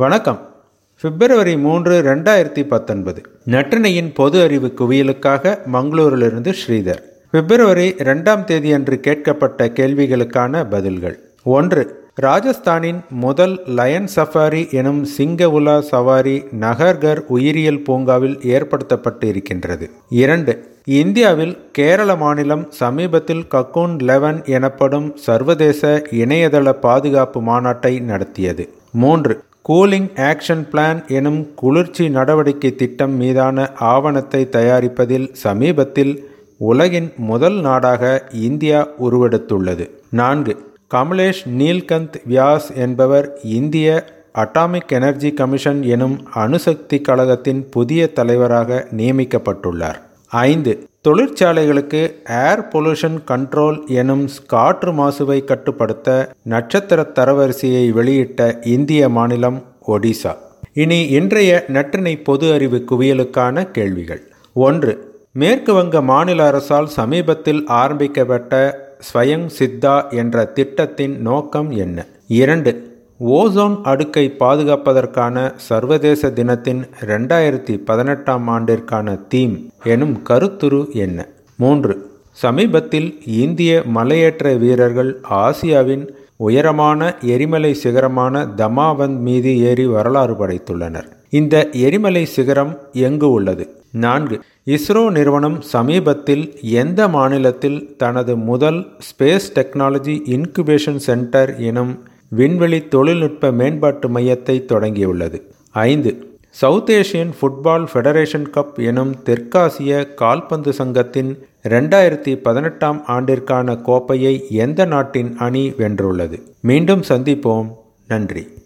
வணக்கம். பிப்ரவரி மூன்று ரெண்டாயிரத்தி பத்தொன்பது. நற்றினையின் பொது அறிவு குவியலுக்காக மங்களூரிலிருந்து ஸ்ரீதர். பிப்ரவரி ரெண்டாம் தேதி அன்று கேட்கப்பட்ட கேள்விகளுக்கான பதில்கள். ஒன்று ராஜஸ்தானின் முதல் லயன் சஃபாரி எனும் சிங்க உலா சவாரி நகர்கர் உயிரியல் பூங்காவில் ஏற்படுத்தப்பட்டு இருக்கின்றது இரண்டு இந்தியாவில் கேரள மாநிலம் சமீபத்தில் கக்கூன் லெவன் எனப்படும் சர்வதேச இணையதள பாதுகாப்பு மாநாட்டை நடத்தியது. மூன்று கூலிங் ஆக்ஷன் பிளான் எனும் குளிர்ச்சி நடவடிக்கை திட்டம் மீதான ஆவணத்தை தயாரிப்பதில் சமீபத்தில் உலகின் முதல் நாடாக இந்தியா உருவெடுத்துள்ளது. நான்கு கமலேஷ் நீல்கந்த் வியாஸ் என்பவர் இந்திய அட்டாமிக் எனர்ஜி கமிஷன் எனும் அணுசக்தி கழகத்தின் புதிய தலைவராக நியமிக்கப்பட்டுள்ளார். ஐந்து. தொழிற்சாலைகளுக்கு ஏர் பொல்யூஷன் கண்ட்ரோல் எனும் காற்று மாசுவை கட்டுப்படுத்த நட்சத்திர தரவரிசையை வெளியிட்ட இந்திய மாநிலம் ஒடிசா. இனி இன்றைய நற்றினை பொது அறிவு குவியலுக்கான கேள்விகள். ஒன்று மேற்கு வங்க மாநில அரசால் சமீபத்தில் ஆரம்பிக்கப்பட்ட ஸ்வயம் சித்தா என்ற திட்டத்தின் நோக்கம் என்ன? இரண்டு ஓசோன் அடுக்கை பாதுகாப்பதற்கான சர்வதேச தினத்தின் ரெண்டாயிரத்தி பதினெட்டாம் ஆண்டிற்கான தீம் எனும் கருத்துரு என்ன? மூன்று. சமீபத்தில் இந்திய மலையேற்ற வீரர்கள் ஆசியாவின் உயரமான எரிமலை சிகரமான தமாவந்த் மீது ஏறி வரலாறு படைத்துள்ளனர். இந்த எரிமலை சிகரம் எங்கு உள்ளது? நான்கு. இஸ்ரோ நிறுவனம் சமீபத்தில் எந்த மாநிலத்தில் தனது முதல் ஸ்பேஸ் டெக்னாலஜி இன்குபேஷன் சென்டர் எனும் விண்வெளி தொழில்நுட்ப மேம்பாட்டு மையத்தை தொடங்கியுள்ளது. ஐந்து. South Asian football federation cup எனும் தெற்காசிய கால்பந்து சங்கத்தின் ரெண்டாயிரத்தி பதினெட்டாம் ஆண்டிற்கான கோப்பையை எந்த நாட்டின் அணி வென்றுள்ளது? மீண்டும் சந்திப்போம். நன்றி.